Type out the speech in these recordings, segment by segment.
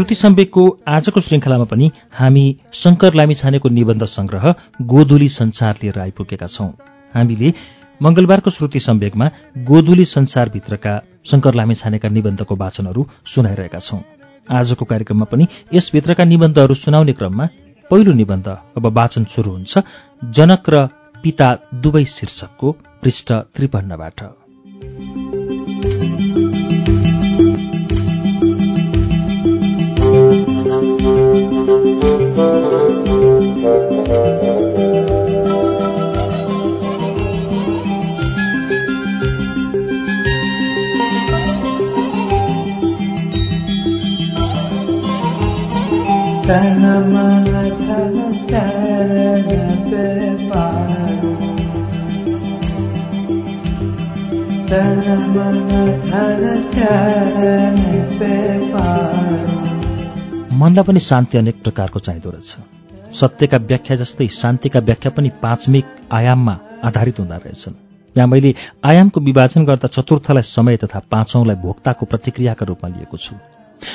श्रुति सम्वेकको आजको श्रृङ्खलामा पनि हामी शङ्कर लामिछानेको निबन्ध संग्रह गोधुली संसार लिएर आइपुगेका छौं। हामीले मंगलबारको श्रुति सम्वेकमा गोधुली संसारभित्रका शङ्कर लामिछानेका निबन्धको वाचनहरू सुनाइरहेका छौं। आजको कार्यक्रममा पनि यसभित्रका निबन्धहरू सुनाउने क्रममा पहिलो निबन्ध अब वाचन शुरू हुन्छ जनक र पिता दुवै शीर्षकको पृष्ठ त्रिपन्नबाट। मनलाई पनि शान्ति अनेक प्रकारको चाहिँदो रहेछ। सत्यका व्याख्या जस्तै शान्तिका व्याख्या पनि पाँचमिक आयाममा आधारित हुँदा रहेछन्। यहाँ मैले आयामको विभाजन गर्दा चतुर्थलाई समय तथा पाँचौंलाई भोक्ताको प्रतिक्रियाका रूपमा लिएको छु।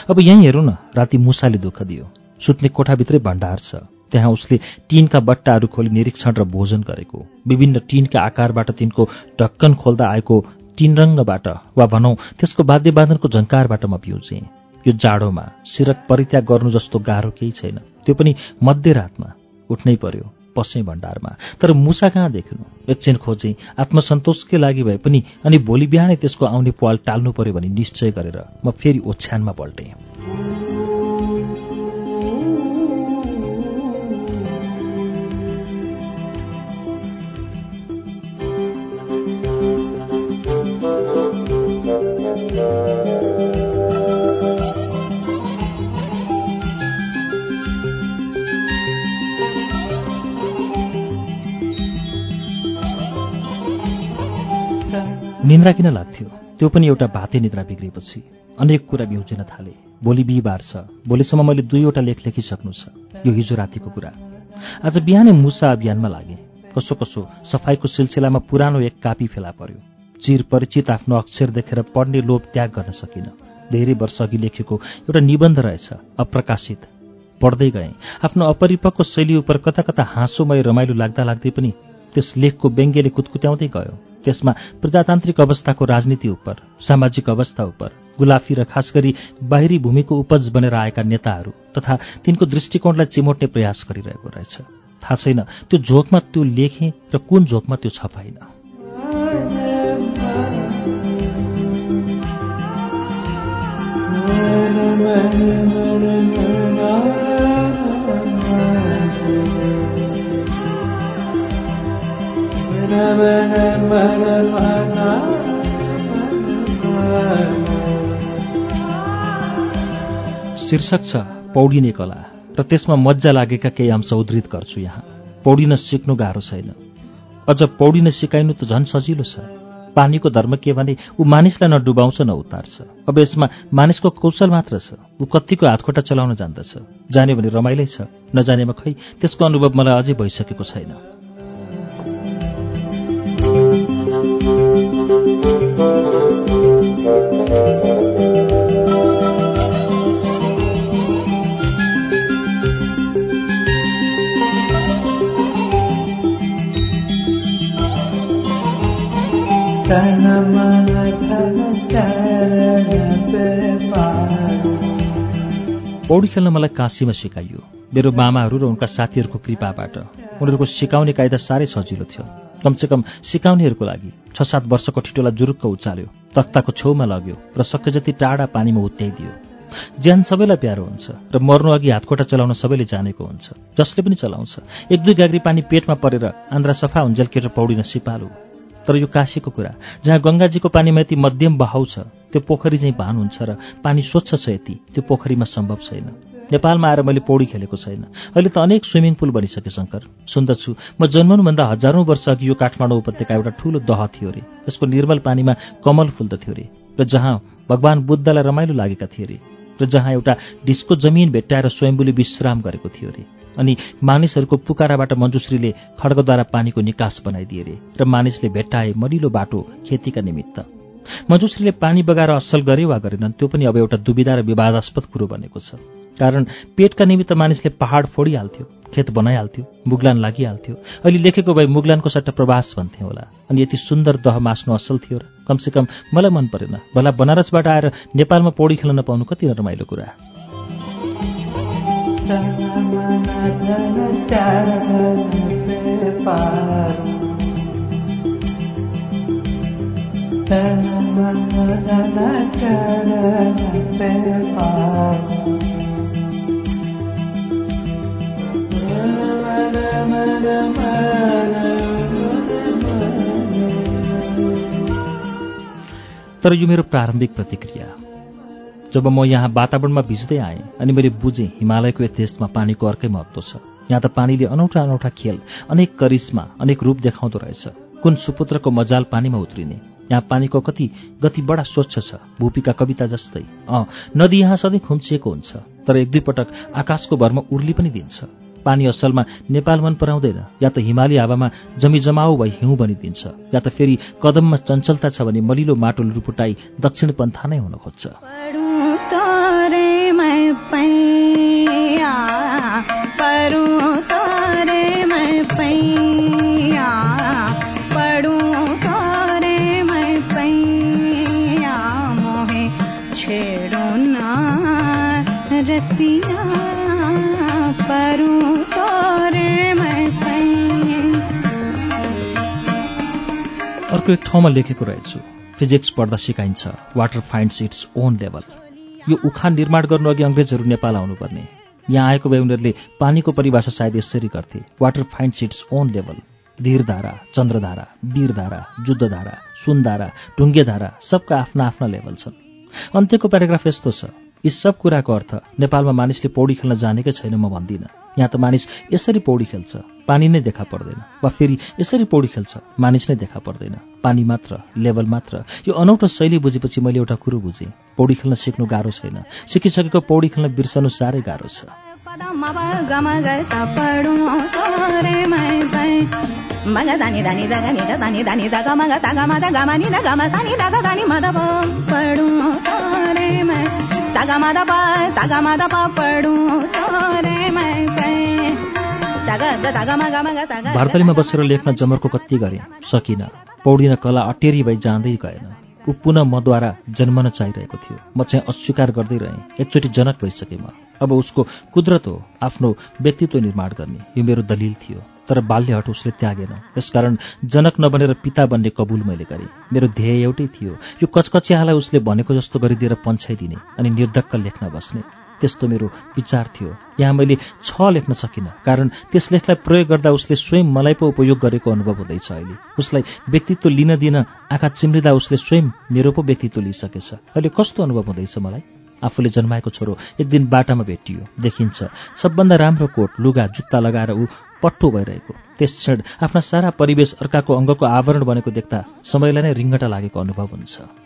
अब यहीँ हेरौँ न राति मुसाले दुःख दियो। सुत्ने कोठाभित्रै भण्डार छ। त्यहाँ उसले टिनका बट्टाहरू खोली निरीक्षण र भोजन गरेको। विभिन्न टिनका आकारबाट तिनको ढक्कन खोल्दा आएको टिनरङ्गबाट वा भनौँ त्यसको वाद्यवादनको झङ्कारबाट म पिउँछेँ। यो जाडोमा सिरक परित्याग गर्नु जस्तो गाह्रो केही छैन। त्यो पनि मध्यरातमा उठ्नै पर्यो पसेँ भण्डारमा। तर मुसा कहाँ देख्नु? एकछिन खोजेँ आत्मसन्तोषकै लागि भए पनि अनि भोलि बिहानै त्यसको आउने पाल टाल्नु पर्यो भनी निश्चय गरेर म फेरि ओछ्यानमा पल्टेँ। निन्द्रा किन लाग्थ्यो? त्यो पनि एउटा भाते निद्रा बिग्रिएपछि अनेक कुरा बिउजिन थाले। भोलि बिहिबार छ। भोलिसम्म मैले दुईवटा लेख लेखिसक्नु छ। यो हिजो रातिको कुरा। आज बिहानै मुसा अभियानमा लागे। कसो कसो सफाईको सिलसिलामा पुरानो एक कापी फेला पर्यो। चिर परिचित आफ्नो अक्षर देखेर पढ्ने लोभ त्याग गर्न सकिन। धेरै वर्ष अघि लेखेको एउटा निबन्ध रहेछ अप्रकाशित। पढ्दै गएँ। आफ्नो अपरिपक्व शैली उप कता कता हाँसोमय रमाइलो लाग्दा लाग्दै पनि त्यस लेखको व्यङ्ग्यले कुतकुत्याउँदै गयो। त्यसमा प्रजातान्त्रिक अवस्थाको राजनीति उप सामाजिक अवस्था उप गुलाफी र खास गरी बाहिरी भूमिको उपज बनेर आएका नेताहरू तथा तिनको दृष्टिकोणलाई चिमोट्ने प्रयास गरिरहेको रहेछ। थाहा छैन त्यो झोकमा त्यो लेखेँ र कुन झोकमा त्यो छपाइन। शीर्षक छ पौडिने कला र त्यसमा मजा लागेका केही अंश उद्धृत गर्छु यहाँ। पौडिन सिक्नु गाह्रो छैन। अझ पौडिन सिकाइनु त झन् सजिलो छ। पानीको धर्म के भने ऊ मानिसलाई न डुबाउँछ न उतार्छ। अब यसमा मानिसको कौशल मात्र छ। ऊ कत्तिको हातखुट्टा चलाउन जान्दछ। जाने भने रमाइलै छ। नजानेमा खै त्यसको अनुभव मलाई अझै भइसकेको छैन। पौडी खेल्न मलाई काशीमा सिकाइयो मेरो मामाहरू र उनका साथीहरूको कृपाबाट। उनीहरूको सिकाउने कायदा साह्रै सजिलो थियो। कमसेकम सिकाउनेहरूको लागि छ सात वर्षको ठिटोलाई जुरुक्क उचाल्यो तख्ताको छेउमा लग्यो र सके जति टाढा पानीमा उत्याइदियो। ज्यान सबैलाई प्यारो हुन्छ र मर्नु अघि हातखोटा चलाउन सबैले जानेको हुन्छ। जसले पनि चलाउँछ। एक दुई गाग्री पानी पेटमा परेर आन्द्रा सफा हुन्जेल केटर पौडिन सिपालु। तर यो काशीको कुरा जहाँ गङ्गाजीको पानीमा यति मध्यम बहाउ छ त्यो पोखरी चाहिँ भान हुन्छ र पानी स्वच्छ छ यति त्यो पोखरीमा सम्भव छैन। नेपालमा आएर मैले पौडी खेलेको छैन। अहिले त अनेक स्विमिङ पुल बनिसके शङ्कर सुन्दछु म जन्मनुभन्दा हजारौँ वर्ष अघि यो काठमाडौँ उपत्यका एउटा ठूलो दह थियो अरे यसको निर्मल पानीमा कमल फुल्दथ्यो अरे र। जहाँ भगवान् बुद्धलाई रमाइलो लागेका थिए अरे र जहाँ एउटा डिस्को जमिन भेट्टाएर स्वयम्बुले विश्राम गरेको थियो अरे अनि मानिसहरूको पुकाराबाट मञ्जुश्रीले खड्गद्वारा पानीको निकास बनाइदिए अरे र मानिसले भेट्टाए मलिलो बाटो खेतीका निमित्त। मञ्जुश्रीले पानी बगाएर असल गरे वा गरेनन् त्यो पनि अब एउटा दुविधा र विवादास्पद कुरो बनेको छ। कारण पेटका निमित्त मानिसले पहाड फोडिहाल्थ्यो खेत बनाइहाल्थ्यो मुगलान लागिहाल्थ्यो अहिले लेखेको भए मुगलानको सट्टा प्रवास भन्थे होला अनि यति सुन्दर दह मास्नु असल थियो र कमसेकम मलाई मन परेन भला बनारसबाट आएर नेपालमा पौडी खेल्न नपाउनु कति रमाइलो कुरा तर यो मेरो प्रारम्भिक प्रतिक्रिया। जब म यहाँ वातावरणमा भिज्दै आएँ अनि मैले बुझेँ हिमालयको देशमा पानीको अर्कै महत्त्व छ। यहाँ त पानीले अनौठा अनौठा खेल अनेक करिश्मा अनेक रूप देखाउँदो रहेछ। कुन सुपुत्रको मजाल पानीमा उत्रिने यहाँ पानीको कति गति बडा स्वच्छ छ भूपिका कविता जस्तै। अँ नदी यहाँ सधैँ खुम्चिएको हुन्छ तर एक दुई पटक आकाशको भरमा उर्ली पनि दिन्छ। पानी असलमा नेपाल मन पराउँदैन। या त हिमाली हावामा जमी जमाउ भई हिउँ बनिदिन्छ। या त फेरि कदममा चञ्चलता छ भने मलिलो माटो लुपुटाई दक्षिण पन्था नै हुन खोज्छ। अर्को एक ठाउँमा लेखेको रहेछु। फिजिक्स पढ्दा सिकाइन्छ। Water finds its own level. यो उखान निर्माण गर्नु अघि अङ्ग्रेजहरू नेपाल आउनुपर्ने। यहाँ आएको भए उनीहरूले पानीको परिभाषा सायद यसरी गर्थे। Water finds its own level. धीरधारा चन्द्रधारा वीरधारा युद्धधारा सुनधारा ढुङ्गेधारा सबका आफ्ना आफ्ना लेभल छन्। अन्त्यको प्याराग्राफ यस्तो छ। यी सब कुराको अर्थ नेपालमा मानिसले पौडी खेल्न जानेकै छैन म भन्दिनँ। यहाँ त मानिस यसरी पौडी खेल्छ। पानी नै देखा पर्दैन। वा फेरि यसरी पौडी खेल्छ। मानिस नै देखा पर्दैन। पानी मात्र लेभल मात्र। यो अनौठो शैली बुझेपछि मैले एउटा कुरो बुझेँ। पौडी खेल्न सिक्नु गाह्रो छैन। सिकिसकेको पौडी खेल्न बिर्सनु साह्रै गाह्रो छ। भारतलीमा बसेर लेख्न जमरको कति गरेँ सकिनँ। पौडिन कला अटेरी भई जाँदै गएन। ऊ पुनः मद्वारा जन्मन चाहिरहेको थियो। म चाहिँ अस्वीकार गर्दै रहेँ। एकचोटि जनक भइसकेँ म अब उसको कुदरत हो आफ्नो व्यक्तित्व निर्माण गर्ने यो मेरो दलिल थियो। तर बाल्यहट उसले त्यागेन। यसकारण जनक नबनेर पिता बन्ने कबुल मैले गरेँ। मेरो ध्येय एउटै थियो। यो कचकचियालाई उसले भनेको जस्तो गरिदिएर पन्छाइदिने अनि निर्धक्क लेख्न बस्ने। त्यस्तो मेरो विचार थियो। यहाँ मैले छ लेख्न सकिनँ कारण त्यस लेखलाई प्रयोग गर्दा उसले स्वयं मलाई पो उपयोग गरेको अनुभव हुँदैछ अहिले। उसलाई व्यक्तित्व लिन दिन आँखा चिम्रिँदा उसले स्वयं मेरो पो व्यक्तित्व लिइसकेछ। अहिले कस्तो अनुभव हुँदैछ मलाई? आफूले जन्माएको छोरो एक दिन बाटामा भेटियो। देखिन्छ सबभन्दा राम्रो कोट लुगा जुत्ता लगाएर ऊ पट्टो भइरहेको। त्यस क्षण आफ्ना सारा परिवेश अर्काको अङ्गको आवरण बनेको देख्दा समयलाई नै रिङ्गटा लागेको अनुभव हुन्छ।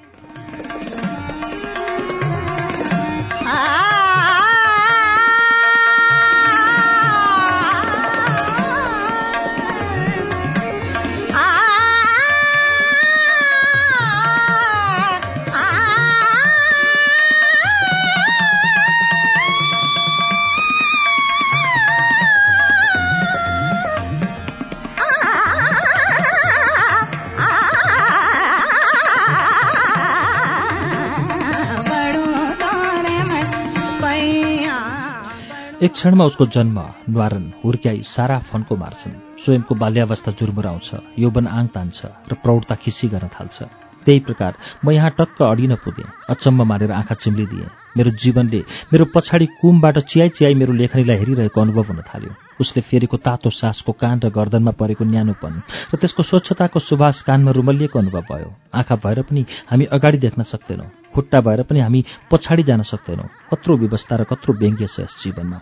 एक क्षणमा उसको जन्म न्वारन हुर्क्याई सारा फन्को मार्छन्। स्वयंको बाल्यावस्था जुर्मुराउँछ यौवन आङ तान्छ र प्रौढता खिसी गर्न थाल्छ। त्यही प्रकार म यहाँ टक्क अडिन पुगेँ अचम्म मारेर आँखा चिम्लिदिएँ। मेरो जीवनले मेरो पछाडि कुमबाट चियाइ चियाइ मेरो लेखनीलाई हेरिरहेको अनुभव हुन थाल्यो। उसले फेरेको तातो सासको कान र गर्दनमा परेको न्यानोपन र त्यसको स्वच्छताको सुभाष कानमा रुमलिएको अनुभव भयो। आँखा भएर पनि हामी अगाडि देख्न सक्दैनौँ। खुट्टा भएर पनि हामी पछाडि जान सक्दैनौँ। कत्रो व्यवस्था र कत्रो व्यङ्ग्य छ यस जीवनमा।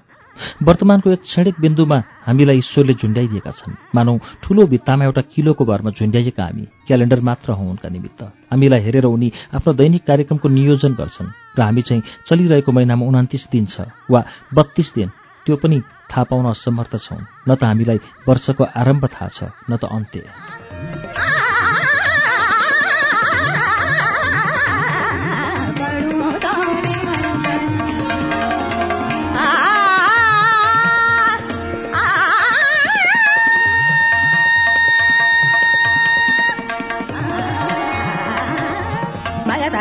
वर्तमानको एक क्षणिक बिन्दुमा हामीलाई ईश्वरले झुन्ड्याइदिएका छन्। मानौ ठूलो भित्तामा एउटा किलोको घरमा झुन्ड्याइएका हामी। क्यालेन्डर मात्र हौ उनका निमित्त। हामीलाई हेरेर उनी आफ्नो दैनिक कार्यक्रमको नियोजन गर्छन् र हामी चाहिँ चलिरहेको महिनामा उन्तिस दिन छ वा बत्तीस दिन। त्यो पनि थाहा पाउन असमर्थ छौँ। न त हामीलाई वर्षको आरम्भ थाहा छ न त अन्त्य।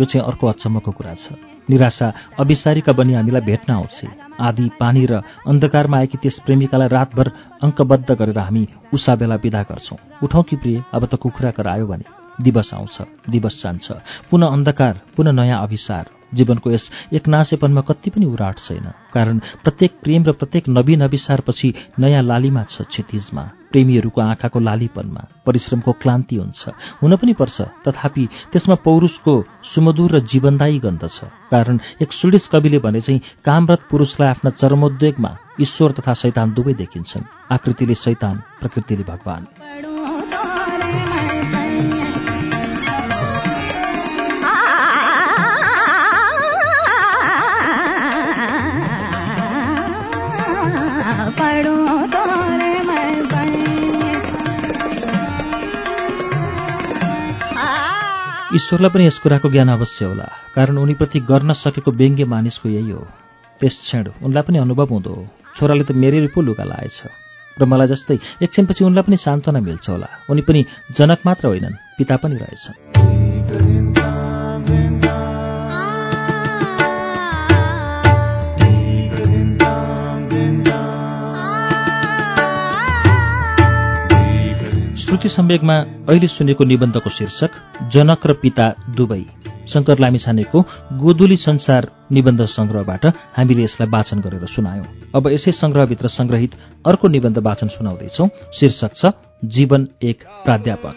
यो चाहिँ अर्को अचम्मको कुरा छ। निराशा अभिसारीका बनी हामीलाई भेट्न आउँछ। आदि पानी र अन्धकारमा आएकी त्यस प्रेमिकालाई रातभर अङ्कबद्ध गरेर हामी उषा बेला विदा गर्छौँ। उठौँ कि प्रिय? अब त कुखुरा कर आयो भने। दिवस आउँछ दिवस जान्छ। पुनः अन्धकार पुनः नयाँ अभिसार। जीवनको यस एकनासेपनमा कति पनि उराट छैन। कारण प्रत्येक प्रेम र प्रत्येक नवीन अभिसारपछि नयाँ लालीमा छ क्षितिजमा प्रेमीहरूको आँखाको लालीपनमा परिश्रमको क्लान्ति हुन्छ। हुन पनि पर्छ तथापि त्यसमा पौरुषको सुमधुर र जीवनदायी गन्ध छ। कारण एक स्विडिस कविले भने चाहिँ कामरत पुरुषलाई आफ्ना चरमोद्वेगमा ईश्वर तथा शैतान दुवै देखिन्छन्। आकृतिले शैतान प्रकृतिले भगवान। ईश्वरलाई पनि यस कुराको ज्ञान अवश्य होला कारण उनीप्रति गर्न सकेको व्यङ्ग्य मानिसको यही हो। त्यस क्षण उनलाई पनि अनुभव हुँदो। छोराले त मेरै पो लुगा लाएछ। र मलाई जस्तै एकछिनपछि उनलाई पनि सान्त्वना मिल्छ होला। उनी पनि जनक मात्र होइनन् पिता पनि रहेछन्। श्रुति सम्वेगमा अहिले सुनेको निबन्धको शीर्षक जनक र पिता दुवै। शङ्कर लामिछानेको गोदुली संसार निबन्ध संग्रहबाट हामीले यसलाई वाचन गरेर सुनायौं। अब यसै संग्रहभित्र संग्रहित अर्को निबन्ध वाचन सुनाउँदैछौ। शीर्षक छ जीवन एक प्राध्यापक।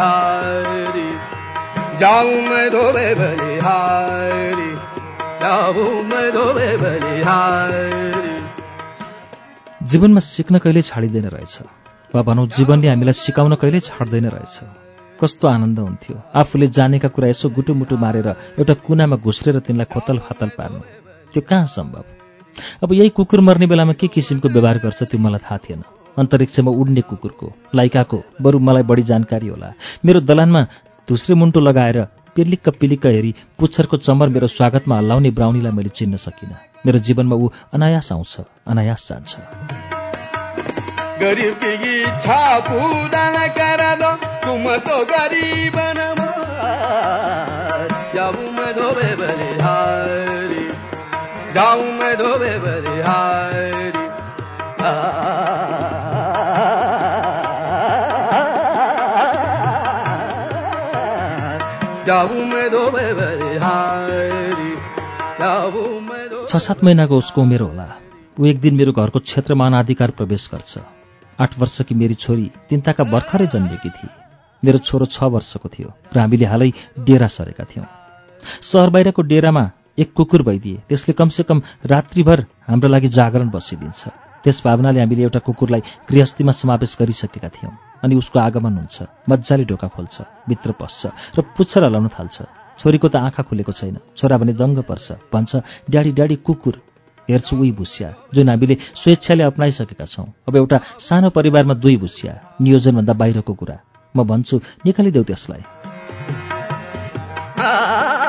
बलिहारी जाऊं मैं धोबे बलिहारी जाऊं मैं धोबे बलिहारी जीवनमा सिक्न कहिल्यै छाडिँदैन रहेछ वा भनौँ जीवनले हामीलाई सिकाउन कहिल्यै छाड्दैन रहेछ कस्तो आनन्द हुन्थ्यो आफूले जानेका कुरा यसो गुटुमुटु मारेर एउटा कुनामा घुस्रेर तिनलाई खोतल खातल पार्नु त्यो कहाँ सम्भव अब यही कुकुर मर्ने बेलामा के किसिमको व्यवहार गर्छ त्यो मलाई थाहा थिएन अन्तरिक्षमा उड्ने कुकुरको लाइकाको बरु मलाई बढी जानकारी होला। मेरो दलानमा धुस्रे मुन्टो लगाएर पिर्लिक्क पिलिक्क हेरी पुच्छरको चमर मेरो स्वागतमा हल्लाउने ब्राउनीलाई मैले चिन्न सकिनँ। मेरो जीवनमा ऊ अनायास आउँछ अनायास जान्छ। जाऊं मैं धोबे बलिहारी। छ सात महिनाको उसको उमेर होला। ऊ एक दिन मेरो घरको क्षेत्रमा अनाधिकार प्रवेश गर्छ। आठ वर्षकी मेरी छोरी तिनताका भर्खरै जन्मेकी थिए मेरो छोरो छ वर्षको थियो। र हामीले हालै डेरा सरेका थियौँ। सहर बाहिरको डेरामा एक कुकुर भइदिए। त्यसले कमसेकम रात्रिभर हाम्रो लागि जागरण बसिदिन्छ। त्यस भावनाले हामीले एउटा कुकुरलाई गृहस्थीमा समावेश गरिसकेका थियौँ। अनि उसको आगमन हुन्छ। मजाले ढोका खोल्छ भित्र पस्छ र पुच्छर हलाउन थाल्छ। छोरीको त आँखा खुलेको छैन छोरा भने दङ्ग पर्छ भन्छ ड्याडी ड्याडी कुकुर हेर्छु उही भुसिया जुन हामीले स्वेच्छाले अप्नाइसकेका छौँ। अब एउटा सानो परिवारमा दुई भुसिया नियोजनभन्दा बाहिरको कुरा। म भन्छु निकालिदेऊ त्यसलाई।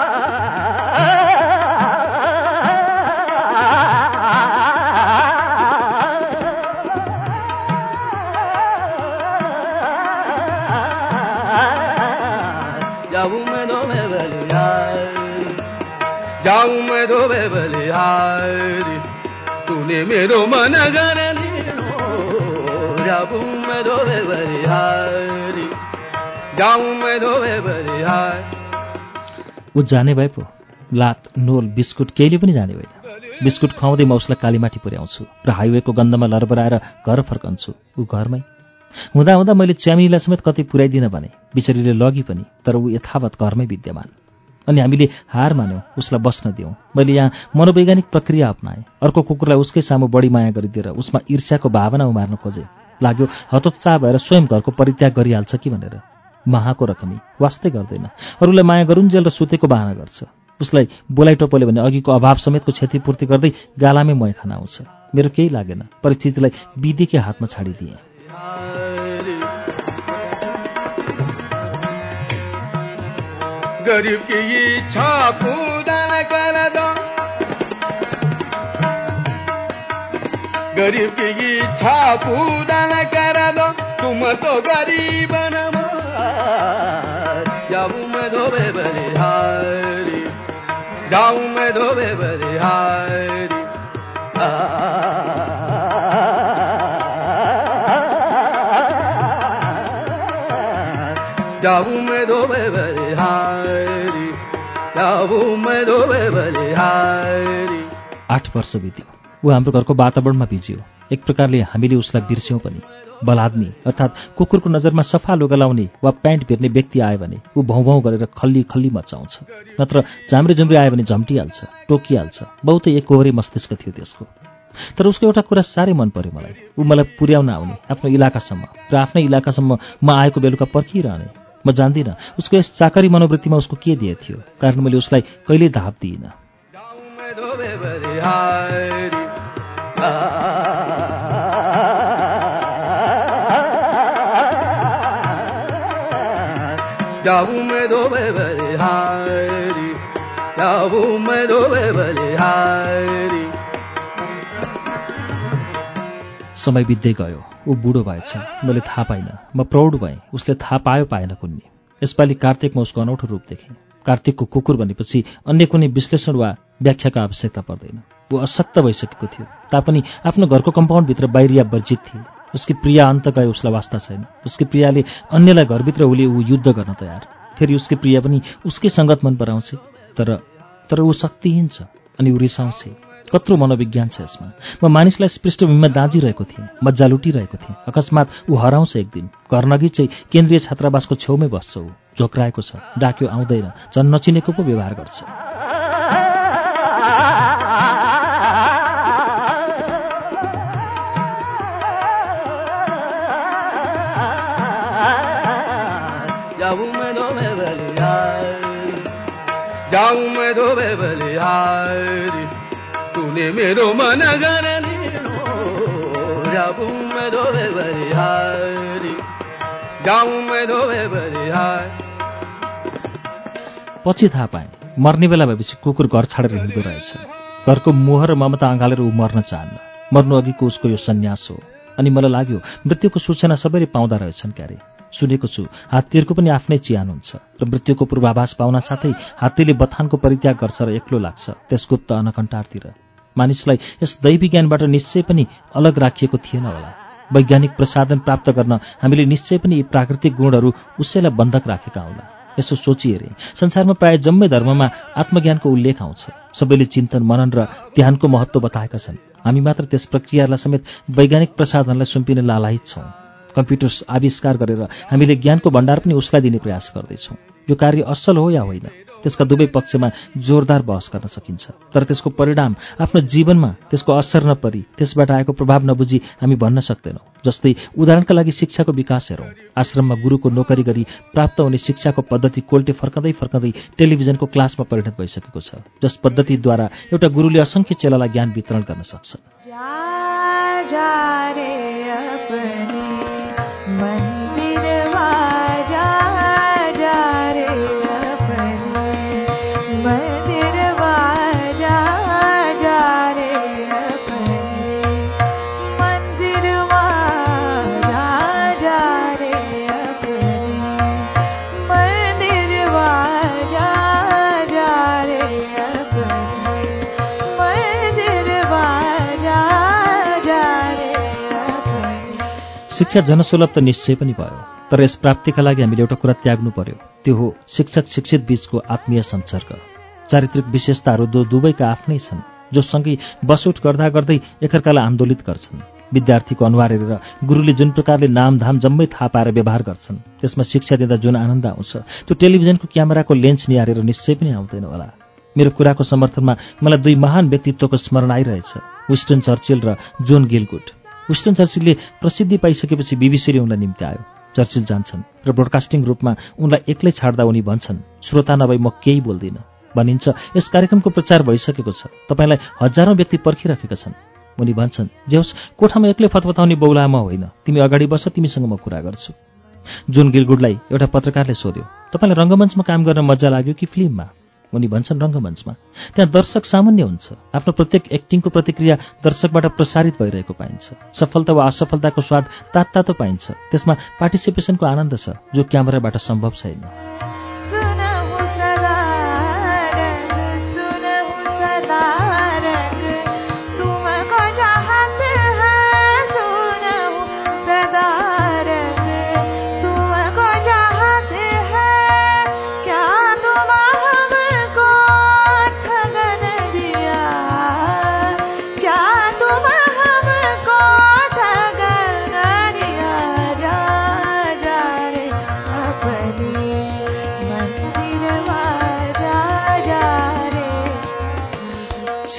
जाऊं मैं धोबे बलिहारी मेरो मन ऊ जाने भए पो लात नोल बिस्कुट केहीले पनि जाने होइन बिस्कुट खुवाउँदै म उसलाई कालीमाटी पुर्याउँछु र हाइवेको गन्धमा लरबराएर घर फर्कन्छु। ऊ घरमै। हुँदा हुँदा मैले च्यामिनीलाई समेत कतै पुर्याइदिनँ भने बिचरीले लगी पनि तर ऊ यथावत घरमै विद्यमान। अनि हामीले हार मान्यौँ उसलाई बस्न दियौँ। मैले यहाँ मनोवैज्ञानिक प्रक्रिया अप्नाएँ। अर्को कुकुरलाई उसकै सामु बढी माया गरिदिएर उसमा ईर्ष्याको भावना उमार्न खोजेँ। लाग्यो हतोत्साह भएर स्वयं घरको परित्याग गरिहाल्छ कि भनेर। महाको रकमी वास्तै गर्दैन। अरूलाई माया गरुन्जेल र सुतेको बाहना गर्छ। उसलाई बोलाइ टोपोले भने अघिको अभाव समेतको क्षतिपूर्ति गर्दै गालामै मय खाना आउँछ। मेरो केही लागेन। परिस्थितिलाई विधिकै हातमा छाडिदिएँ। गरीब की इच्छा पूरा कर दो इच्छा तुम तो गरीब जाऊं मैं धोबे बलिहारी। जाऊं मैं धोबे बलिहारी। आठ वर्ष बित्यो ऊ हाम्रो घरको वातावरणमा भिजियो एक प्रकारले हामीले उसलाई बिर्स्यौँ पनि। बलादमी अर्थात् कुकुरको नजरमा सफा लुगा लाउने वा प्यान्ट भिर्ने व्यक्ति आयो भने ऊ भौँ गरेर खल्ली खल्ली मचाउँछ। नत्र झाम्रे झुम्रे आयो भने झम्टिहाल्छ टोकिहाल्छ। बहुतै एक कोहरे मस्तिष्क थियो त्यसको। तर उसको एउटा कुरा साह्रै मन पर्यो मलाई। ऊ मलाई पुर्याउन आउने आफ्नो इलाकासम्म र आफ्नै इलाकासम्म म आएको बेलुका पर्खिरहने। म जान्दिनँ। उसको यस चाकरी मनोवृत्तिमा उसको के दिए थियो? कारण मैले उसलाई कहिल्यै धाप दिइनँ। समय बित्दै गयो। ऊ बुढो भएछ। मैले थाहा पाइनँ। म प्रौढ भएँ। उसले थाहा पायो पाएन कुन्नी। यसपालि कार्तिकमा उसको अनौठो रूप देखेँ। कार्तिकको कुकुर भनेपछि अन्य कुनै विश्लेषण वा व्याख्याको आवश्यकता पर्दैन। ऊ अशक्त भइसकेको थियो। तापनि आफ्नो घरको कम्पाउन्डभित्र बाहिरिया वर्जित थिए। उसकी प्रिया अन्त गए उसलाई वास्ता छैन। उसकी प्रियाले अन्यलाई घरभित्र उसले ऊ युद्ध गर्न तयार। फेरि उसकी प्रिया पनि उसकै सङ्गत मन पराउँछ। तर तर ऊ शक्तिहीन छ अनि ऊ रिसाउँछे। कत्रो मनोविज्ञान छ यसमा। म मानिसलाई पृष्ठभूमिमा दाँजिरहेको थिएँ मजा लुटिरहेको थिएँ। अकस्मात ऊ हराउँछ एक दिन घर चाहिँ केन्द्रीय छात्रावासको छेउमै बस्छ ऊ। झोक्राएको छ डाक्यो आउँदैन झन् नचिनेको पो व्यवहार गर्छ। मेरो मन गरली जाऊं मैं धोबे बलिहारी जाऊं मैं धोबे बलिहारी पछि थाहा पाएँ मर्ने बेला भएपछि कुकुर घर छाडेर हिँड्दो रहेछ। घरको मोह र ममता अँगालेर ऊ मर्न चाहन्न। मर्नु अघिको उसको यो सन्यास हो। अनि मलाई लाग्यो मृत्युको सूचना सबैले पाउँदा रहेछन् क्यारे। सुनेको छु हात्तीहरूको पनि आफ्नै चिहान हुन्छ र मृत्युको पूर्वाभास पाउन साथै हात्तीले बथानको परित्याग गर्छ र एक्लो लाग्छ त्यस गुप्त अनकन्टारतिर मानिसलाई यस दैवी ज्ञानबाट निश्चय पनि अलग राखिएको थिएन होला। वैज्ञानिक प्रसाधन प्राप्त गर्न हामीले निश्चय पनि यी प्राकृतिक गुणहरू उसैलाई बन्धक राखेका होला यसो सोची हेरे संसारमा प्राय जम्मै धर्ममा आत्मज्ञानको उल्लेख आउँछ। सबैले चिन्तन मनन र ध्यानको महत्त्व बताएका छन्। हामी मात्र त्यस प्रक्रियालाई समेत वैज्ञानिक प्रसाधनलाई सुम्पिने लालायित छौँ। कम्प्युटर आविष्कार गरेर हामीले ज्ञानको भण्डार पनि उसलाई दिने प्रयास गर्दैछौँ। यो कार्य असल हो या होइन? त्यसका दुवै पक्षमा जोरदार बहस गर्न सकिन्छ। तर त्यसको परिणाम आफ्नो जीवनमा त्यसको असर नपरी त्यसबाट आएको प्रभाव नबुझी हामी भन्न सक्दैनौँ। जस्तै उदाहरणका लागि शिक्षाको विकास हेरौँ। आश्रममा गुरुको नोकरी गरी प्राप्त हुने शिक्षाको पद्धति कोल्टे फर्कँदै फर्कँदै टेलिभिजनको क्लासमा परिणत भइसकेको छ। जस पद्धतिद्वारा एउटा गुरुले असङ्ख्य चेलालाई ज्ञान वितरण गर्न सक्छ। शिक्षा जनसुलभ त निश्चय पनि भयो तर यस प्राप्तिका लागि हामीले एउटा कुरा त्याग्नु पर्यो। त्यो हो शिक्षक शिक्षित बीचको आत्मीय सम्सर्ग चारित्रिक विशेषताहरू दो दुवैका आफ्नै छन् जो सँगै बसउठ गर्दा गर्दै एकअर्कालाई आन्दोलित गर्छन्। विद्यार्थीको अनुहार हेरेर गुरुले जुन प्रकारले नामधाम जम्मै थाहा पाएर व्यवहार गर्छन् त्यसमा शिक्षा दिँदा जुन आनन्द आउँछ त्यो टेलिभिजनको क्यामेराको लेन्स निहारेर निश्चय पनि आउँदैन होला। मेरो कुराको समर्थनमा मलाई दुई महान व्यक्तित्वको स्मरण आइरहेछ विस्टन चर्चिल र जोन गिलगुड विस्टन चर्चिलले प्रसिद्धि पाइसकेपछि बिबिसीले उनलाई निम्ति आयो चर्चिल जान्छन् र ब्रोडकास्टिङ रूपमा उनलाई एक्लै छाड्दा उनी भन्छन् श्रोता नभई म केही बोल्दिनँ। भनिन्छ यस कार्यक्रमको प्रचार भइसकेको छ। तपाईँलाई हजारौं व्यक्ति पर्खिरहेका छन्। उनी भन्छन् जे होस् कोठामा एक्लै फतफताउने बौलामा होइन। तिमी अगाडि बस तिमीसँग म कुरा गर्छु। जुन गिरगुडलाई एउटा पत्रकारले सोध्यो तपाईँलाई रङ्गमञ्चमा काम गर्न मजा लाग्यो कि फिल्ममा? उनी भन्छन् रङ्गमञ्चमा। त्यहाँ दर्शक सामान्य हुन्छ। आफ्नो प्रत्येक एक्टिङको प्रतिक्रिया दर्शकबाट प्रसारित भइरहेको पाइन्छ। सफलता वा असफलताको स्वाद तात तातो पाइन्छ। त्यसमा पार्टिसिपेसनको आनन्द छ जो क्यामेराबाट सम्भव छैन।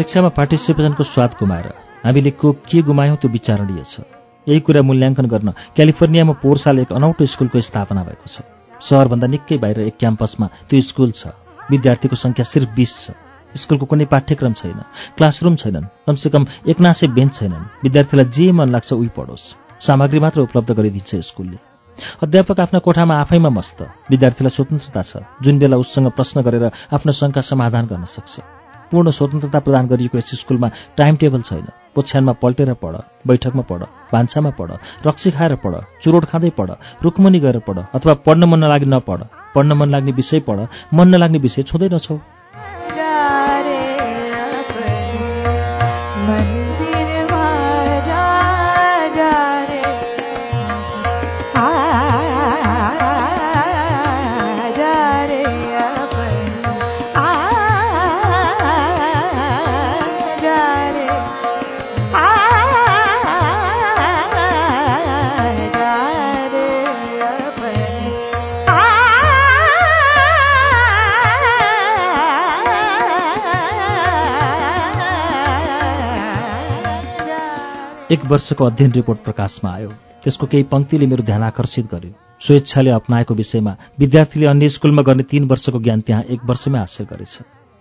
शिक्षामा पार्टिसिपेसनको स्वाद गुमाएर हामीले को के गुमायौँ त्यो विचारणीय छ। यही कुरा मूल्याङ्कन गर्न क्यालिफोर्नियामा पोहोर साल एक अनौठो स्कुलको स्थापना भएको छ। सहरभन्दा निकै बाहिर एक क्याम्पसमा त्यो स्कुल छ। विद्यार्थीको सङ्ख्या सिर्फ बिस छ। स्कुलको कुनै पाठ्यक्रम छैन। क्लासरुम छैनन्। कमसेकम एकनासे बेन्च छैनन्। विद्यार्थीलाई जे मन लाग्छ उही पढोस्। सामग्री मात्र उपलब्ध गरिदिन्छ स्कुलले। अध्यापक आफ्ना कोठामा आफैमा मस्त। विद्यार्थीलाई स्वतन्त्रता छ। जुन बेला उससँग प्रश्न गरेर आफ्नो शङ्का समाधान गर्न सक्छ। पूर्ण स्वतन्त्रता प्रदान गरिएको यस स्कुलमा टाइम टेबल छैन। ओछ्यानमा पल्टेर पढ बैठकमा पढ भान्सामा पढ रक्सी खाएर पढ चुरोट खाँदै पढ रुखमुनि गएर पढ अथवा पढ्न मन नलाग्ने नपढ पढ्न मन लाग्ने विषय पढ मन नलाग्ने विषय छुँदै नछौ वर्षको अध्ययन रिपोर्ट प्रकाशमा आयो। त्यसको केही पङ्क्तिले मेरो ध्यान आकर्षित गर्यो। स्वेच्छाले अप्नाएको विषयमा विद्यार्थीले अन्य स्कुलमा गर्ने तीन वर्षको ज्ञान त्यहाँ एक वर्षमै हासिल गरेछ।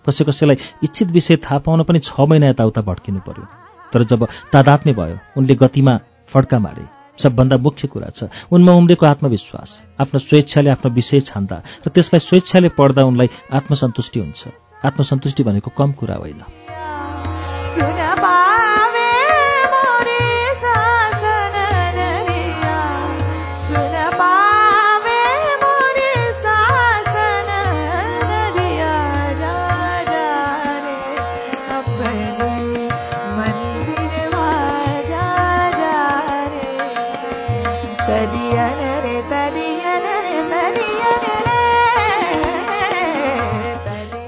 कसै कसैलाई इच्छित विषय थाहा पाउन पनि छ महिना यताउता भड्किनु पर्यो। तर जब तादात्म्य भयो उनले गतिमा फड्का मारे। सबभन्दा मुख्य कुरा छ उनमा उम्रेको आत्मविश्वास आफ्नो स्वेच्छाले आफ्नो विषय छान्दा र त्यसलाई स्वेच्छाले पढ्दा उनलाई आत्मसन्तुष्टि हुन्छ। आत्मसन्तुष्टि भनेको कम कुरा होइन।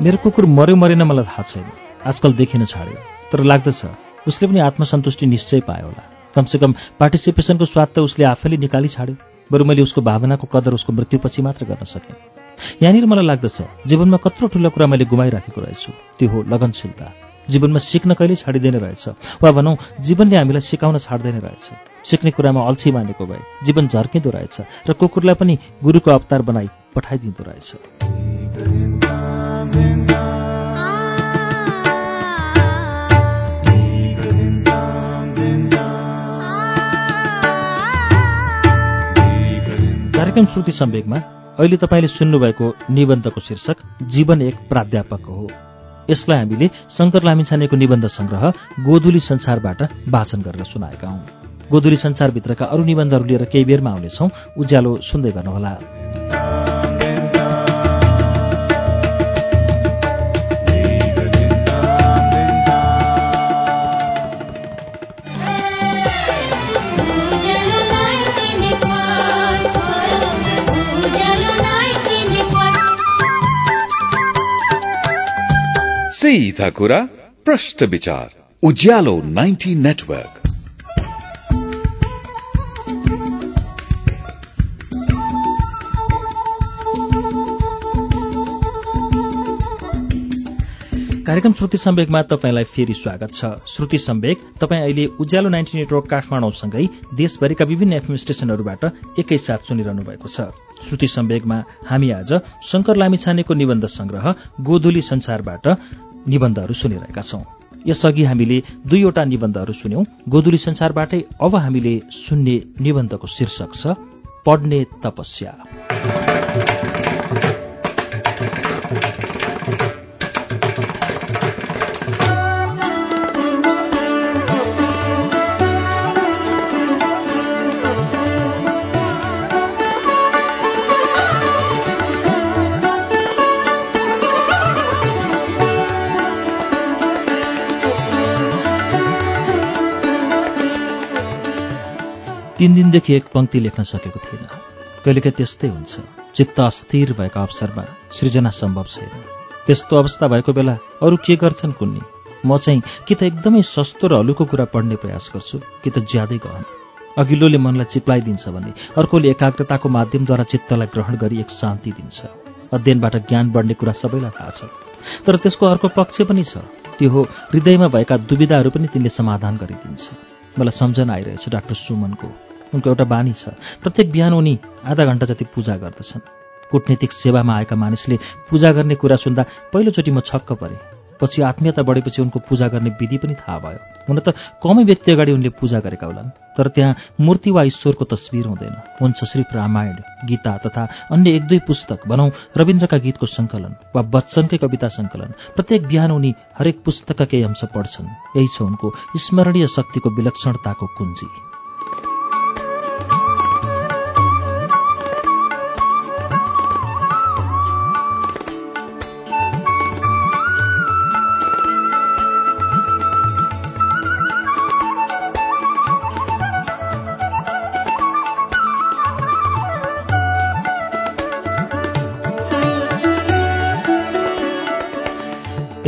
मेरो कुकुर मर्यो मरेन मलाई थाहा छैन। आजकल देखिन छाड्यो। तर लाग्दछ उसले पनि आत्मसन्तुष्टि निश्चय पायो होला। कमसेकम पार्टिसिपेसनको स्वाद त उसले आफैले निकाली छाड्यो। बरु मैले उसको भावनाको कदर उसको मृत्युपछि मात्र गर्न सकेँ यहाँनिर मलाई लाग्दछ जीवनमा कत्रो ठुलो कुरा मैले गुमाइराखेको रहेछु। त्यो हो लगनशीलता। जीवनमा सिक्न कहिले छाडिँदैन रहेछ। वा भनौँ जीवनले हामीलाई सिकाउन छाड्दैन रहेछ। सिक्ने कुरामा अल्छी मानेको भए जीवन झर्किँदो रहेछ र कुकुरलाई पनि गुरुको अवतार बनाई पठाइदिँदो रहेछ। कार्यक्रम श्रुति सम्वेकमा अहिले तपाईँले सुन्नुभएको निबन्धको शीर्षक जीवन एक प्राध्यापक हो। यसलाई हामीले शङ्कर लामिछानेको निबन्ध संग्रह गोधुली संसारबाट वाचन गरेर सुनाएका हौं। गोधुली संसारभित्रका अरू निबन्धहरू लिएर केही बेरमा आउनेछौं। उज्यालो सुन्दै गर्नुहोला। सीधा कुरा प्रश्न विचार उज्यालो 90 नेटवर्क कार्यक्रम श्रुति सम्वेकमा तपाईँलाई फेरि स्वागत छ। श्रुति सम्वेक तपाईँ अहिले उज्यालो नाइन्टी नेटवर्क काठमाडौँसँगै देशभरिका विभिन्न एफएम स्टेशनहरूबाट एकैसाथ सुनिरहनु भएको छ। श्रुति सम्वेकमा हामी आज शङ्कर लामिछानेको निबन्ध संग्रह गोधुली संसारबाट निबन्धहरू सुनिरहेका छौं। यसअघि हामीले दुईवटा निबन्धहरू सुन्यौं। गोधुली संसारबाटै अब हामीले सुन्ने निबन्धको शीर्षक छ पढ्ने तपस्या। तीन दिनदेखि एक पङ्क्ति लेख्न सकेको थिएन। कहिलेकाहीँ त्यस्तै हुन्छ। चित्त अस्थिर भएका अवसरमा सृजना सम्भव छैन। त्यस्तो अवस्था भएको बेला अरू के गर्छन् कुन्नी? म चाहिँ कि त एकदमै सस्तो र हलुको कुरा पढ्ने प्रयास गर्छु कि त ज्यादै गहन। अघिल्लोले मनलाई चिप्लाइदिन्छ भने अर्कोले एकाग्रताको माध्यमद्वारा चित्तलाई ग्रहण गरी एक शान्ति दिन्छ। अध्ययनबाट ज्ञान बढ्ने कुरा सबैलाई थाहा छ। तर त्यसको अर्को पक्ष पनि छ। त्यो हो हृदयमा भएका दुविधाहरू पनि तिनले समाधान गरिदिन्छ। मलाई सम्झना आइरहेछ डाक्टर सुमनको। उनको एउटा बानी छ। प्रत्येक बिहान उनी आधा घन्टा जति पूजा गर्दछन्। कुटनीतिक सेवामा आएका मानिसले पूजा गर्ने कुरा सुन्दा पहिलोचोटि म छक्क परेँ। पछि आत्मीयता बढेपछि उनको पूजा गर्ने विधि पनि थाहा भयो। हुन त कमै व्यक्ति अगाडि उनले पूजा गरेका होलान् तर त्यहाँ मूर्ति वा ईश्वरको तस्विर हुँदैन। हुन्छ सिर्फ रामायण गीता तथा अन्य एक दुई पुस्तक भनौँ रविन्द्रका गीतको सङ्कलन वा बच्चनकै कविता सङ्कलन। प्रत्येक बिहान उनी हरेक पुस्तकका केही अंश पढ्छन्। यही छ उनको स्मरणीय शक्तिको विलक्षणताको कुञ्जी।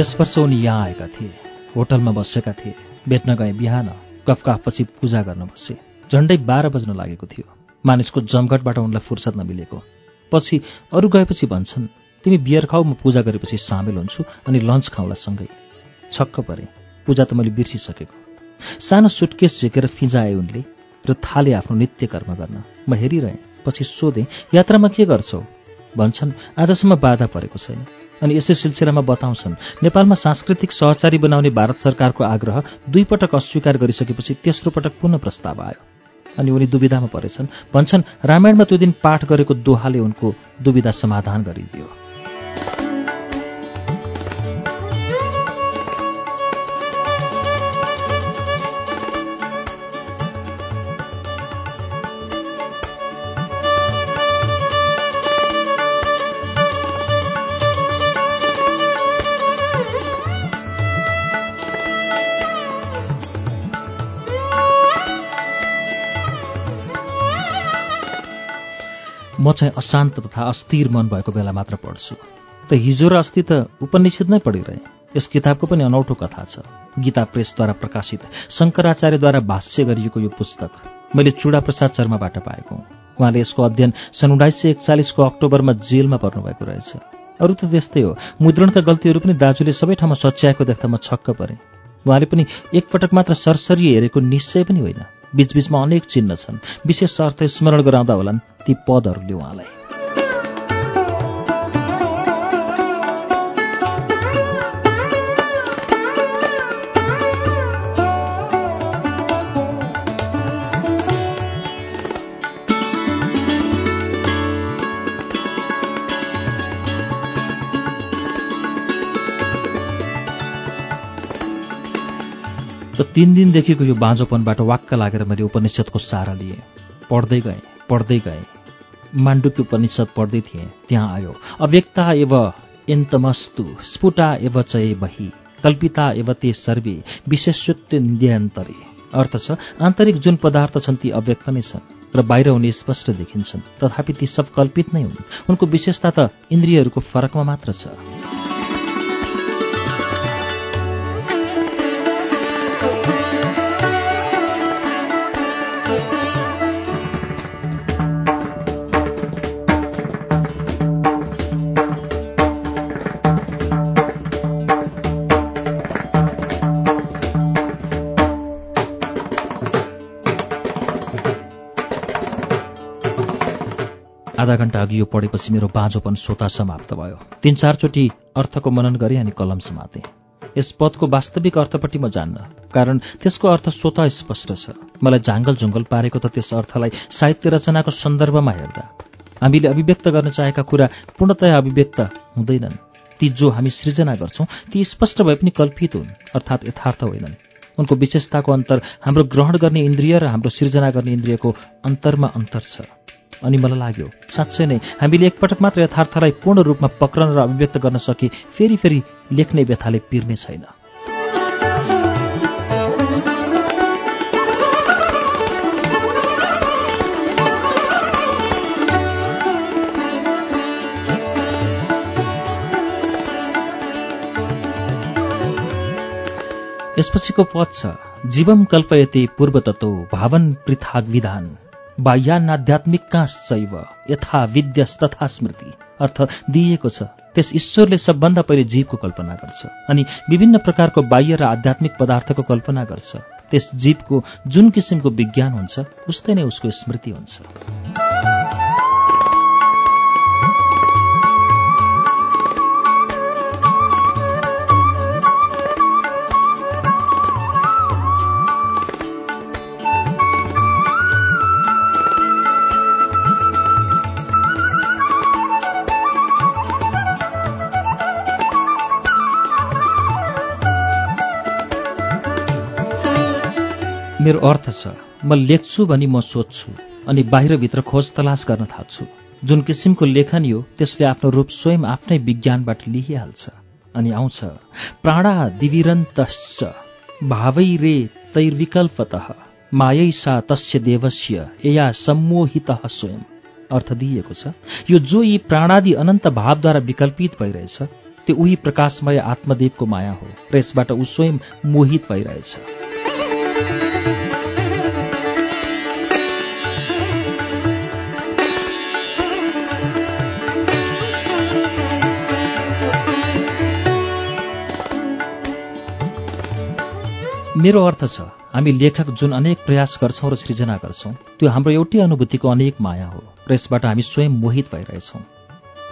यस वर्ष उनी यहाँ आएका थिए। होटलमा बसेका थिए। भेट्न गए बिहान गफगाफपछि पूजा गर्न बसे। झन्डै बाह्र बज्न लागेको थियो। मानिसको जमघटबाट उनलाई फुर्सद नमिलेको। पछि अरू गएपछि भन्छन् तिमी बियर खाऊ म पूजा गरेपछि सामेल हुन्छु अनि लन्च खाउँला सँगै। छक्क परे। पूजा त मैले बिर्सिसकेको। सानो सुटकेस झिकेर फिजाए उनले र थाले आफ्नो नित्य कर्म गर्न। म हेरिरहेँ पछि सोधेँ यात्रामा के गर्छौ? भन्छन् आजसम्म बाधा परेको छैन। अनि यसै सिलसिलामा बताउँछन् नेपालमा सांस्कृतिक सहचारी बनाउने भारत सरकारको आग्रह दुई पटक अस्वीकार गरिसकेपछि तेस्रो पटक पुनः प्रस्ताव आयो। अनि उनी दुविधामा परेछन् भन्छन् रामायणमा त्यो दिन पाठ गरेको दोहाले उनको दुविधा समाधान गरिदियो। चाहिँ अशान्त तथा अस्थिर मन भएको बेला मात्र पढ्छु। त हिजो र अस्ति त उपनिषद नै पढिरहेँ। यस किताबको पनि अनौठो कथा छ। गीता प्रेसद्वारा प्रकाशित शङ्कराचार्यद्वारा भाष्य गरिएको यो पुस्तक मैले चुडाप्रसाद शर्माबाट पाएको उहाँले यसको अध्ययन सन् उन्नाइस सय एकचालिसको अक्टोबरमा जेलमा पर्नुभएको रहेछ। अरू त त्यस्तै हो। मुद्रणका गल्तीहरू पनि दाजुले सबै ठाउँमा सच्याएको देख्दा म छक्क परेँ। उहाँले पनि एकपटक मात्र सरसरी हेरेको निश्चय पनि होइन। बीचबीचमा अनेक चिन्ह छन्। विशेष अर्थ स्मरण गराउँदा होलान्। ती पदहरूले उहाँलाई त तिन दिनदेखिको यो बाँझोपनबाट वाक्क लागेर मैले उपनिषदको सारा लिएँ। पढ्दै गएँ पढ्दै गएँ। माण्डुक्य उपनिषद पढ्दै थिएँ त्यहाँ आयो। अव्यक्ता एव एन्तमस्तु स्फुटा एव चय बही कल्पिता एव ते सर्वे विशेषत्व निन्द्यन्तरे अर्थ छ आन्तरिक जुन पदार्थ छन् ती अव्यक्त नै छन् र बाहिर हुने स्पष्ट देखिन्छन्। तथापि ती सब कल्पित नै हुन्। उनको विशेषता त इन्द्रियहरूको फरकमा मात्र छ। आधा घण्टा अघि यो पढेपछि मेरो बाँझोपन स्वतः समाप्त भयो। तीन चारचोटि अर्थको मनन गरेँ अनि कलम समातेँ। यस पदको वास्तविक अर्थपट्टि म जान्न कारण त्यसको अर्थ स्वतः स्पष्ट छ। मलाई झाङ्गल झुङ्गल पारेको त त्यस अर्थलाई साहित्य रचनाको सन्दर्भमा हेर्दा हामीले अभिव्यक्त गर्न चाहेका कुरा पूर्णतया अभिव्यक्त हुँदैनन्। ती जो हामी सृजना गर्छौं ती स्पष्ट भए पनि कल्पित हुन् अर्थात् यथार्थ होइनन्। उनको विशेषताको अन्तर हाम्रो ग्रहण गर्ने इन्द्रिय र हाम्रो सृजना गर्ने इन्द्रियको अन्तरमा अन्तर छ। अनि मलाई लाग्यो साँच्चै नै हामीले एकपटक मात्र यथार्थलाई पूर्ण रूपमा पक्रन र अभिव्यक्त गर्न सके फेरि फेरि लेख्ने व्यथाले पिर्ने छैन। यसपछिको पद छ जीवम कल्पयते पूर्वततो भावन पृथाग विधान। बाह्यान्नाध्यात्मिकाश्चैव यथा विद्यस्तथा स्मृति। अर्थ दिइएको छ त्यस ईश्वरले सबभन्दा पहिले जीवको कल्पना गर्छ अनि विभिन्न प्रकारको बाह्य र आध्यात्मिक पदार्थको कल्पना गर्छ। त्यस जीवको जुन किसिमको विज्ञान हुन्छ उस्तै नै उसको स्मृति हुन्छ। मेरो अर्थ छ म लेख्छु भनी म सोध्छु अनि बाहिरभित्र खोज तलास गर्न थाल्छु। जुन किसिमको लेखन यो त्यसले आफ्नो रूप स्वयं आफ्नै विज्ञानबाट लिइहाल्छ अनि आउँछ प्राणा दिविरन्तश्च भावै रे तैर्विकल्पत मायै सा तस्य देवस्य एया सम्मोहित स्वयं। अर्थ दिइएको छ यो जो यी प्राणादि अनन्त भावद्वारा विकल्पित भइरहेछ त्यो उही प्रकाशमय आत्मदेवको माया हो र यसबाट ऊ स्वयं मोहित भइरहेछ। मेरो अर्थ छ हामी लेखक जुन अनेक प्रयास गर्छौँ र सृजना गर्छौँ त्यो हाम्रो एउटै अनुभूतिको अनेक माया हो र यसबाट हामी स्वयं मोहित भइरहेछौँ।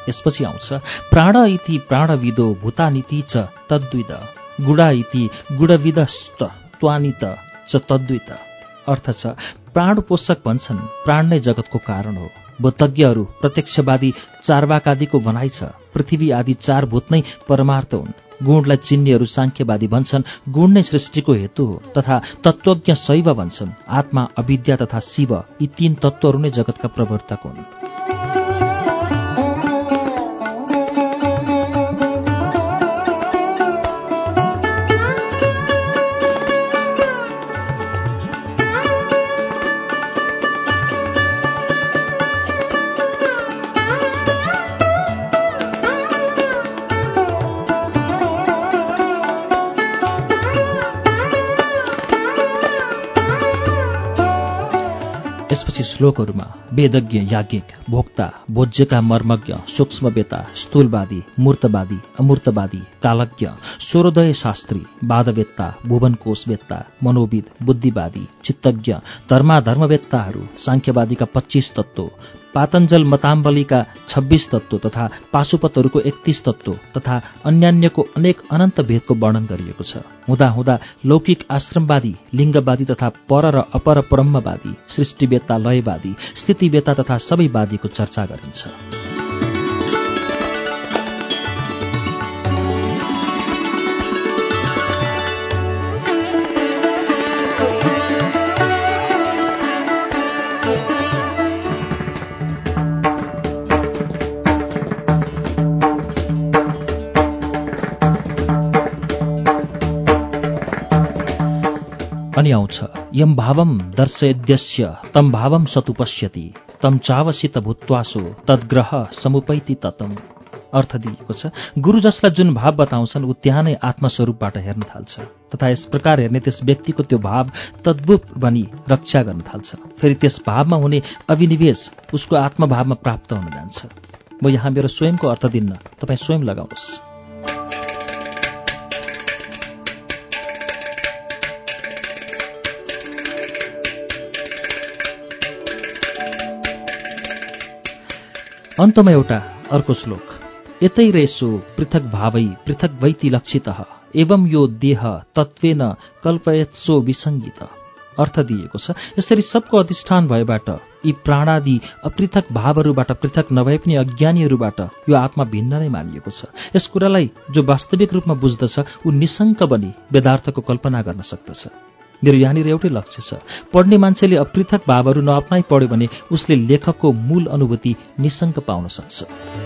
यसपछि आउँछ प्राण इति प्राणविदो भूतानिति च तद्विद गुडा इति गुडविदस्त त्वानित च तद्वित। अर्थ छ प्राण पोषक भन्छन् प्राण नै जगतको कारण हो। भूतज्ञहरू प्रत्यक्षवादी चारवाकादिको भनाइ छ पृथ्वी आदि चार भूत नै परमार्थ हुन्। गुणलाई चिन्नेहरू साङ्ख्यवादी भन्छन् गुण नै सृष्टिको हेतु हो तथा तत्त्वज्ञ शैव भन्छन्। आत्मा अविद्या तथा शिव यी तीन तत्त्वहरू नै जगतका प्रवर्तक हुन्। श्लोकहरूमा वेदज्ञ याज्ञिक भोक्ता भोज्यका मर्मज्ञ सूक्ष्मवेता स्थूलवादी मूर्तवादी अमूर्तवादी कालज्ञ स्वरोदय शास्त्री वादवेत्ता भुवनकोशवेत्ता मनोविद बुद्धिवादी चित्तज्ञ धर्माधर्मवेत्ताहरू साङ्ख्यवादीका पच्चिस तत्त्व पातञ्जल मताम्बलीका छब्बिस तत्त्व तथा पाशुपतहरूको एकतीस तत्त्व तथा अन्यान्यको अनेक अनन्त भेदको वर्णन गरिएको छ। हुँदा हुँदा लौकिक आश्रमवादी लिङ्गवादी तथा पर र अपर ब्रह्मवादी सृष्टिवेत्ता लयवादी स्थितिवेत्ता तथा सबैवादीको चर्चा गरिन्छ। अनि आउँछ यम भावम दर्शयद्यस्य तम भावम सतु पश्यति तम चावसित भूत्वासो तद्ग्रह समुपैति ततम। अर्थ दिएको छ। गुरु जसलाई जुन भाव बताउँछन् ऊ त्यहाँ नै आत्मस्वरूपबाट हेर्न थाल्छ। तथा यस प्रकार हेर्ने त्यस व्यक्तिको त्यो भाव तद्भुत बनी रक्षा गर्न थाल्छ। फेरि त्यस भावमा हुने अभिनिवेश उसको आत्मभावमा प्राप्त हुन जान्छ। म यहाँ मेरो स्वयंको अर्थ दिन्न। तपाईँ स्वयं लगाउनुहोस्। अन्तमा एउटा अर्को श्लोक। यतै रेसो पृथक भावै पृथक वैति लक्षित एवं यो देह तत्वेन कल्पयत्सो विसङ्गित। अर्थ दिएको छ। यसरी सबको अधिष्ठान भएबाट यी प्राणादि अपृथक भावहरूबाट पृथक नभए पनि अज्ञानीहरूबाट यो आत्मा भिन्न नै मानिएको छ। यस कुरालाई जो वास्तविक रूपमा बुझ्दछ ऊ निशङ्क बनी वेदार्थको कल्पना गर्न सक्दछ। मेरो यहाँनिर एउटै लक्ष्य छ। पढ्ने मान्छेले अपृथक भावहरू नअप्नाइ पढ्यो भने उसले लेखकको मूल अनुभूति निशङ्क पाउन सक्छ।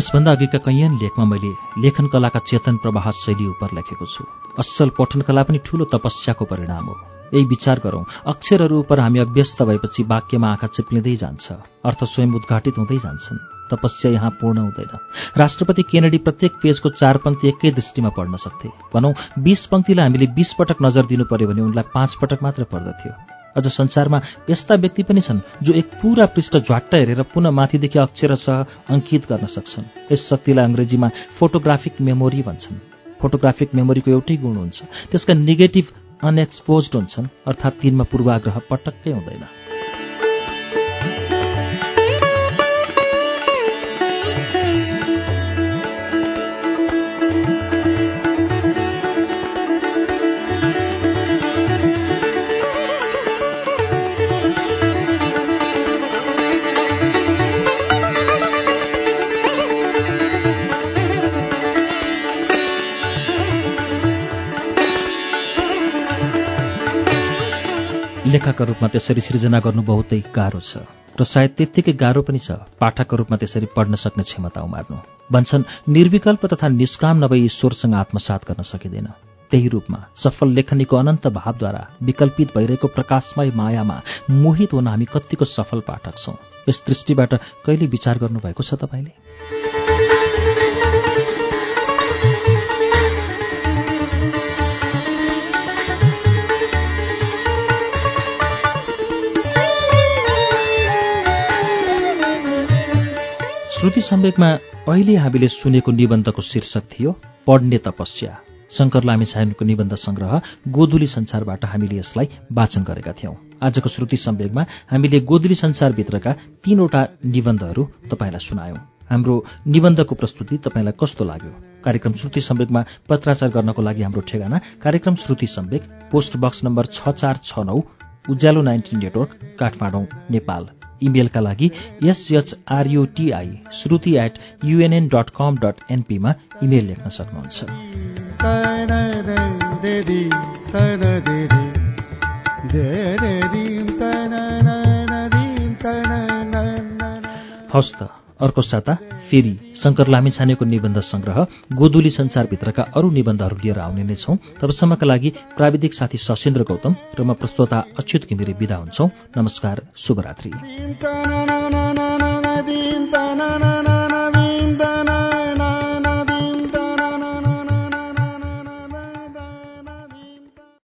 यसभन्दा अघिका कैयन लेखमा मैले लेखन कलाका चेतन प्रवाह शैली उप लेखेको छु। असल पठन कला पनि ठूलो तपस्याको परिणाम हो। यही विचार गरौँ अक्षरहरू उप हामी अभ्यस्त भएपछि वाक्यमा आँखा चिप्लिँदै जान्छ अर्थ स्वयं उद्घाटित हुँदै जान्छन्। तपस्या यहाँ पूर्ण हुँदैन। राष्ट्रपति केनेडी प्रत्येक पेजको चार पङ्क्ति एकै दृष्टिमा पढ्न सक्थे। भनौँ बीस पङ्क्तिलाई हामीले बीस पटक नजर दिनु पर्यो भने उनलाई पाँच पटक मात्र पर्दथ्यो। अझ संसारमा यस्ता व्यक्ति पनि छन् जो एक पूरा पृष्ठ झ्वाट्ट हेरेर पुनः माथिदेखि अक्षरसह अङ्कित गर्न सक्छन्। यस शक्तिलाई अङ्ग्रेजीमा फोटोग्राफिक मेमोरी भन्छन्। फोटोग्राफिक मेमोरीको एउटै गुण हुन्छ। त्यसका नेगेटिभ अनएक्सपोज हुन्छन्। अर्थात् तिनमा पूर्वाग्रह पटक्कै हुँदैन। लेखकका रूपमा त्यसरी सृजना गर्नु बहुतै गाह्रो छ। र सायद त्यत्तिकै गाह्रो पनि छ पाठकका रूपमा त्यसरी पढ्न सक्ने क्षमता उमार्नु। भन्छन् निर्विकल्प तथा निष्काम नभई ईश्वरसँग आत्मसात गर्न सकिँदैन। त्यही रूपमा सफल लेखनीको अनन्त भावद्वारा विकल्पित भइरहेको प्रकाशमय मायामा मोहित हुन हामी कत्तिको सफल पाठक छौँ। यस दृष्टिबाट कहिले विचार गर्नुभएको छ तपाईँले? श्रुति सम्वेकमा अहिले हामीले सुनेको निबन्धको शीर्षक थियो पढ्ने तपस्या। शङ्कर लामिछायनको निबन्ध संग्रह गोधुली संसारबाट हामीले यसलाई वाचन गरेका थियौं। आजको श्रुति सम्वेकमा हामीले गोधुली संसारभित्रका तीनवटा निबन्धहरू तपाईँलाई सुनायौं। हाम्रो निबन्धको प्रस्तुति तपाईँलाई कस्तो लाग्यो? कार्यक्रम श्रुति सम्वेकमा पत्राचार गर्नको लागि हाम्रो ठेगाना कार्यक्रम श्रुति सम्वेक पोस्ट बक्स नम्बर छ चार छ नौ उज्यालो नाइन्टिन नेटवर्क काठमाडौँ नेपाल। इमेलका लागि S H R U T I Shruti at U N N dot com dot एनपीमा email लेख्न सक्नुहुन्छ। हवस् त। अर्को साता फेरि शङ्कर लामिछानेको निबन्ध संग्रह गोदुली संसारभित्रका अरू निबन्धहरू लिएर आउने नै छौं। तबसम्मका लागि प्राविधिक साथी सशेन्द्र गौतम र म प्रस्तोता अच्युत घिमिरे विदा हुन्छौ। नमस्कार शुभरात्री।